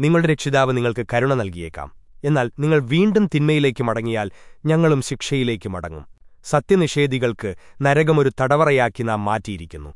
നിങ്ങളുടെ രക്ഷിതാവ് നിങ്ങൾക്ക് കരുണ നൽകിയേക്കാം. എന്നാൽ നിങ്ങൾ വീണ്ടും തിന്മയിലേക്ക് മടങ്ങിയാൽ ഞങ്ങളും ശിക്ഷയിലേക്ക് മടങ്ങും. സത്യനിഷേധികൾക്ക് നരകമൊരു തടവറയാക്കി നാം മാറ്റിയിരിക്കുന്നു.